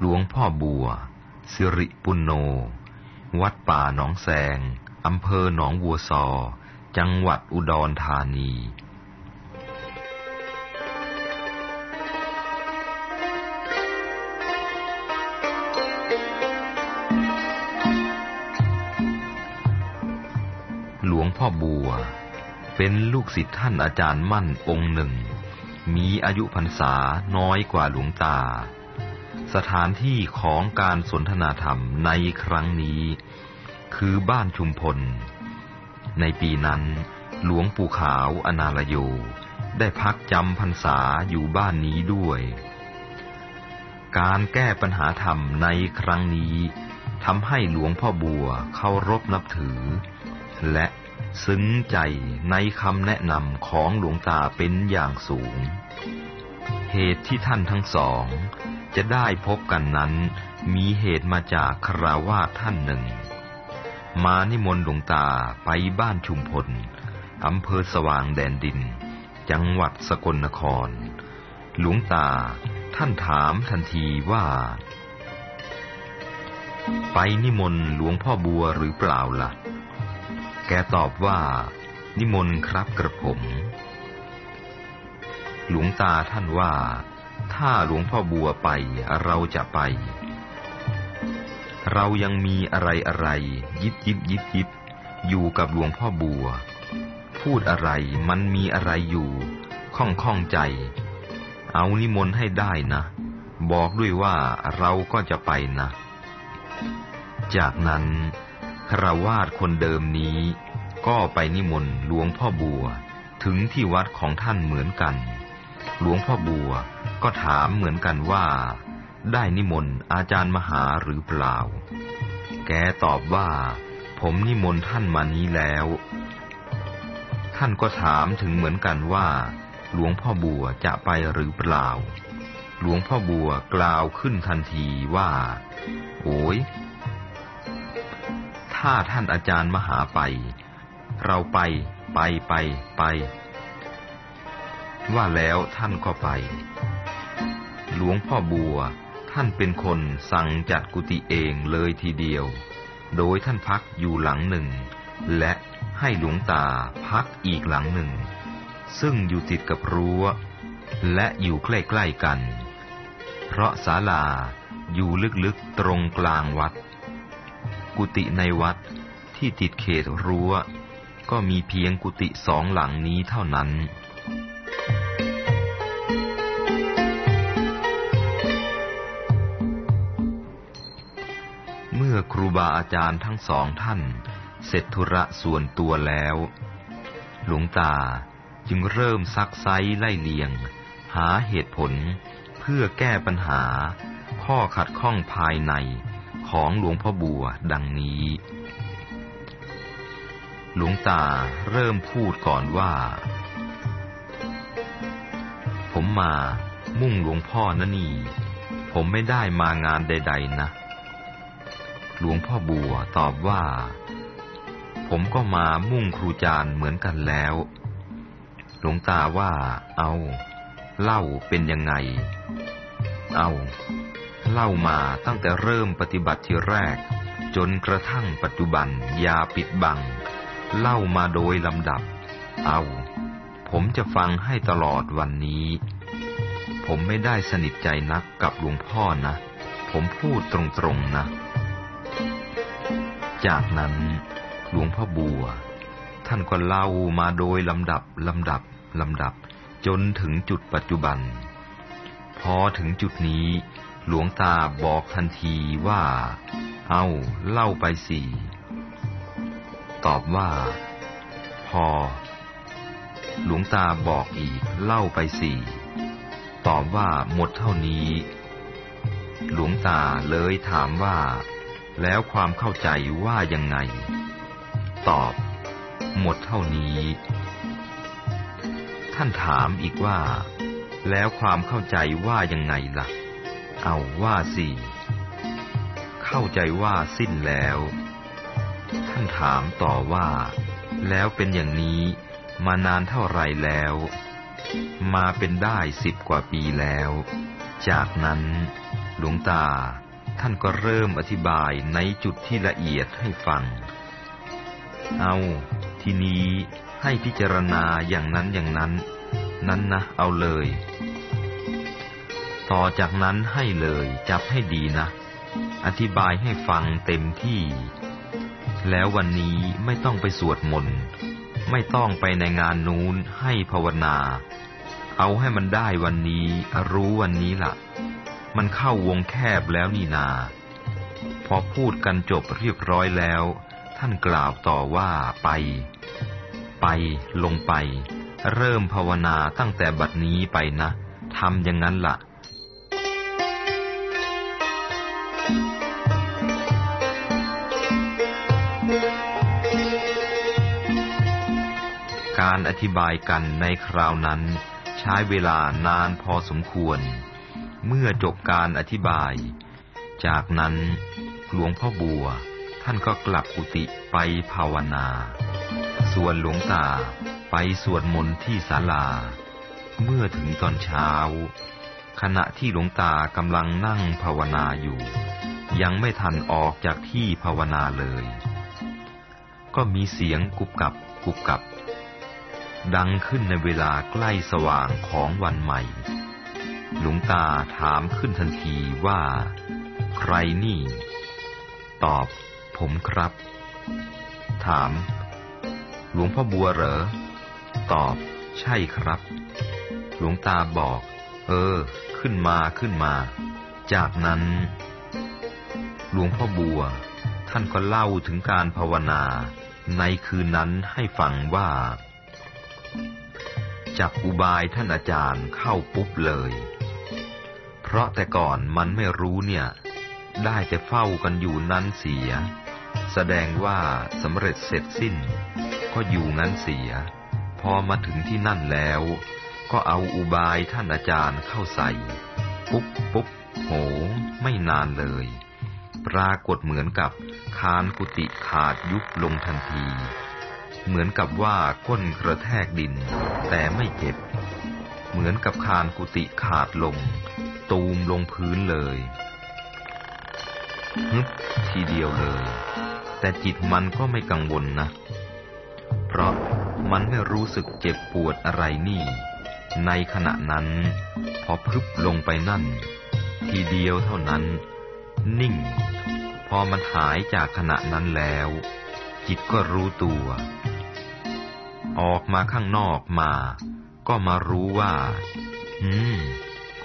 หลวงพ่อบัว สิริปุณโญวัดป่าหนองแสง อำเภอหนองวัวซอ จังหวัดอุดรธานีหลวงพ่อบัว เป็นลูกศิษย์ท่านอาจารย์มั่นองค์หนึ่ง มีอายุพรรษาน้อยกว่าหลวงตา สถานที่ของการสนทนาธรรมในครั้งนี้ คือบ้านชุมพล ในปีนั้น หลวงปู่ขาวอนาลโย ได้พักจำพรรษาอยู่บ้านนี้ด้วย การแก้ปัญหาธรรมในครั้งนี้ทำให้หลวงพ่อบัวเคารพนับถือ และซึ้งใจในคำแนะนำของหลวงตาเป็นอย่างสูง เหตุที่ท่านทั้งสอง จะได้พบกันนั้น มีเหตุมาจากคราวาท่านหนึ่ง มานิมนต์หลวงตาไปบ้านชุมพลอำเภอสว่างแดนดิน จังหวัดสกลนคร หลวงตาท่านถามทันทีว่า ไปนิมนต์หลวงพ่อบัวหรือเปล่าล่ะ แกตอบว่า นิมนต์ครับกระผม หลวงตาท่านว่า ถ้าหลวงพ่อบัวไปเราจะไป เรายังมีอะไรอะไร ยิบยิบยิบยิบอยู่กับหลวงพ่อบัว พูดอะไรมันมีอะไรอยู่ข้องข้องใจ เอานิมนต์ให้ได้นะ บอกด้วยว่าเราก็จะไปนะ จากนั้นคราวาสคนเดิมนี้ ก็ไปนิมนต์หลวงพ่อบัว ถึงที่วัดของท่านเหมือนกัน หลวงพ่อบัว ก็ถามเหมือนกันว่า ได้นิมนต์อาจารย์มหาหรือเปล่า แกตอบว่า ผมนิมนต์ท่านมานี้แล้ว ท่านก็ถามถึงเหมือนกันว่า หลวงพ่อบัวจะไปหรือเปล่า หลวงพ่อบัวกล่าวขึ้นทันทีว่า โอ้ยถ้าท่านอาจารย์มหาไป เราไปไปไปไป ว่าแล้วท่านก็ไป หลวงพ่อบัว ท่านเป็นคนสั่งจัดกุฏิเองเลยทีเดียว โดยท่านพักอยู่หลังหนึ่ง และให้หลวงตาพักอีกหลังหนึ่ง ซึ่งอยู่ติดกับรั้ว และอยู่ใกล้ๆกัน เพราะศาลาอยู่ลึกๆตรงกลางวัด กุฏิในวัดที่ติดเขตรั้ว ก็มีเพียงกุฏิสองหลังนี้เท่านั้น มื่อครูบาอาจารย์ทั้งสองท่าน เสร็จธุระส่วนตัวแล้ว หลวงตาจึงเริ่มซักไซไล่เลียง หาเหตุผลเพื่อแก้ปัญหา ข้อขัดข้องภายในของหลวงพ่อบัวดังนี้ หลวงตาเริ่มพูดก่อนว่า ผมมามุ่งหลวงพ่อนะนี่ ผมไม่ได้มางานใด ๆ นะ หลวงพ่อบัวตอบว่า ผมก็มามุ่งครูจารย์เหมือนกันแล้ว หลวงตาว่า เอาเล่าเป็นยังไง เอาเล่ามาตั้งแต่เริ่มปฏิบัติทีแรก จนกระทั่งปัจจุบันอย่าปิดบัง เล่ามาโดยลำดับ เอาผมจะฟังให้ตลอดวันนี้ ผมไม่ได้สนิทใจนักกับหลวงพ่อนะ ผมพูดตรงๆนะ จากนั้นหลวงพ่อบัว ท่านก็เล่ามาโดยลำดับลำดับลำดับ จนถึงจุดปัจจุบัน พอถึงจุดนี้ หลวงตาบอกทันทีว่า เอาเล่าไปสิตอบว่า พอ หลวงตาบอกอีกเล่าไปสิตอบว่าหมดเท่านี้ หลวงตาเลยถามว่า แล้วความเข้าใจว่ายังไง ตอบ หมดเท่านี้ ท่านถามอีกว่า แล้วความเข้าใจว่ายังไงล่ะ เอาว่าสิเข้าใจว่าสิ้นแล้ว ท่านถามต่อว่า แล้วเป็นอย่างนี้มานานเท่าไรแล้ว มาเป็นได้สิบกว่าปีแล้ว จากนั้น หลวงตา ท่านก็เริ่มอธิบายในจุดที่ละเอียดให้ฟัง เอา ทีนี้ให้พิจารณาอย่างนั้นอย่างนั้น นั้นนะเอาเลย ต่อจากนั้นให้เลยจับให้ดีนะ อธิบายให้ฟังเต็มที่ แล้ววันนี้ไม่ต้องไปสวดมนต์ไม่ต้องไปในงานนู้นให้ภาวนา เอาให้มันได้วันนี้รู้วันนี้ละ่ะ มันเข้าวงแคบแล้วนี่นา พอพูดกันจบเรียบร้อยแล้ว ท่านกล่าวต่อว่าไป ไปลงไป เริ่มภาวนาตั้งแต่บัดนี้ไปนะทำอย่างนั้นละ่ะการอธิบายกันในคราวนั้น ใช้เวลานานพอสมควร เมื่อจบการอธิบาย จากนั้นหลวงพ่อบัว ท่านก็กลับกุฏิไปภาวนา ส่วนหลวงตาไปสวดมนต์ที่ศาลา เมื่อถึงตอนเช้า ขณะที่หลวงตากำลังนั่งภาวนาอยู่ ยังไม่ทันออกจากที่ภาวนาเลย ก็มีเสียงกุบกับกุบกับ ดังขึ้นในเวลาใกล้สว่างของวันใหม่ หลวงตาถามขึ้นทันทีว่า ใครนี่ ตอบ ผมครับ ถาม หลวงพ่อบัวเหรอ ตอบ ใช่ครับ หลวงตาบอก เออ ขึ้นมาขึ้นมา จากนั้น หลวงพ่อบัว ท่านก็เล่าถึงการภาวนาในคืนนั้นให้ฟังว่าจับอุบายท่านอาจารย์เข้าปุ๊บเลย เพราะแต่ก่อนมันไม่รู้เนี่ย ได้แต่เฝ้ากันอยู่นั้นเสีย แสดงว่าสำเร็จเสร็จสิ้น ก็อยู่งั้นเสีย พอมาถึงที่นั่นแล้ว ก็เอาอุบายท่านอาจารย์เข้าใส่ ปุ๊บปุ๊บโห ไม่นานเลย ปรากฏเหมือนกับคานกุฏิขาดยุบลงทันที เหมือนกับว่าก้นกระแทกดิน แต่ไม่เจ็บ เหมือนกับคานกุฏิขาดลง ตูมลงพื้นเลยฮึบทีเดียวเลย แต่จิตมันก็ไม่กังวลนะ เพราะมันไม่รู้สึกเจ็บปวดอะไรนี่ ในขณะนั้น พอพึบลงไปนั่น ทีเดียวเท่านั้น นิ่ง พอมันหายจากขณะนั้นแล้ว จิตก็รู้ตัว ออกมาข้างนอกมา ก็มารู้ว่า อืม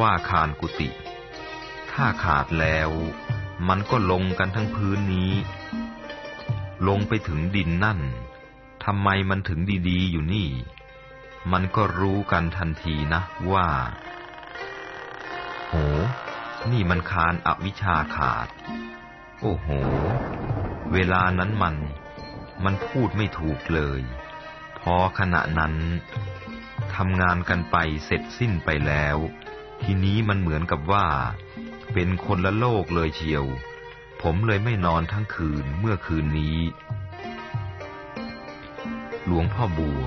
ว่าคานกุฏิถ้าขาดแล้ว มันก็ลงกันทั้งพื้นนี้ ลงไปถึงดินนั่นทำไมมันถึงดีๆอยู่นี่ มันก็รู้กันทันทีนะว่า โห นี่มันคานอวิชชาขาด โอ้โห เวลานั้นมัน มันพูดไม่ถูกเลย พอขณะนั้นทำงานกันไปเสร็จสิ้นไปแล้ว ทีนี้มันเหมือนกับว่า เป็นคนละโลกเลยเชียว ผมเลยไม่นอนทั้งคืนเมื่อคืนนี้ หลวงพ่อบัว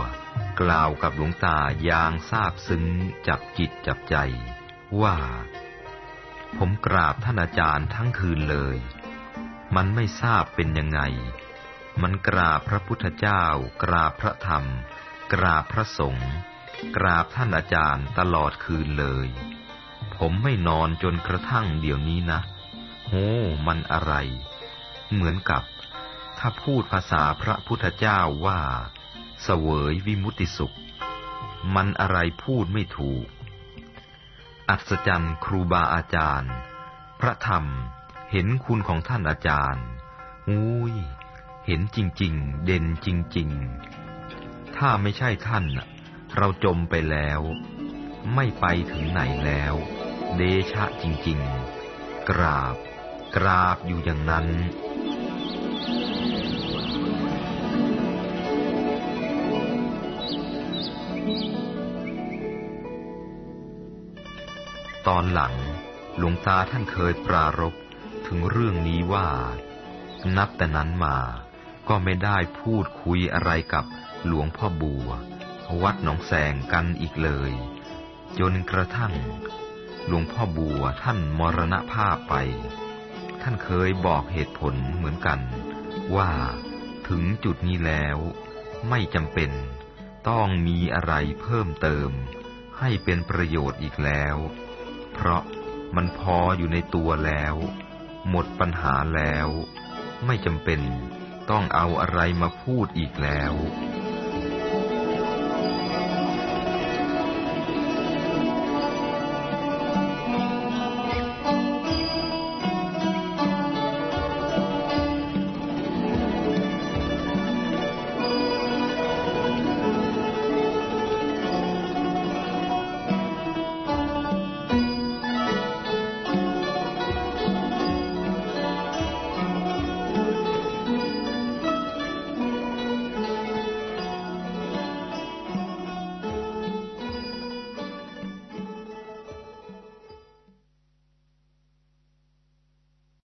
กล่าวกับหลวงตาอย่างซาบซึ้งจับจิตจับใจ ว่า ผมกราบท่านอาจารย์ทั้งคืนเลย มันไม่ทราบเป็นยังไง มันกราบพระพุทธเจ้า กราบพระธรรม กราบพระสงฆ์กราบท่านอาจารย์ตลอดคืนเลย ผมไม่นอนจนกระทั่งเดี๋ยวนี้นะโหมันอะไร เหมือนกับ ถ้าพูดภาษาพระพุทธเจ้าว่า เสวยวิมุติสุข มันอะไรพูดไม่ถูก อัศจรรย์ครูบาอาจารย์ พระธรรมเห็นคุณของท่านอาจารย์อุ้ย เห็นจริงๆ เด่นจริง ๆ ถ้าไม่ใช่ท่าน เราจมไปแล้ว ไม่ไปถึงไหนแล้ว เดชะจริง ๆ กราบ กราบอยู่อย่างนั้น ตอนหลังหลวงตาท่านเคยปรารภถึงเรื่องนี้ว่า นับแต่นั้นมาก็ไม่ได้พูดคุยอะไรกับหลวงพ่อบัว วัดหนองแสงกันอีกเลย จนกระทั่ง หลวงพ่อบัวท่านมรณภาพไป ท่านเคยบอกเหตุผลเหมือนกัน ว่าถึงจุดนี้แล้วไม่จำเป็น ต้องมีอะไรเพิ่มเติม ให้เป็นประโยชน์อีกแล้ว เพราะมันพออยู่ในตัวแล้ว หมดปัญหาแล้ว ไม่จำเป็นต้องเอาอะไรมาพูดอีกแล้ว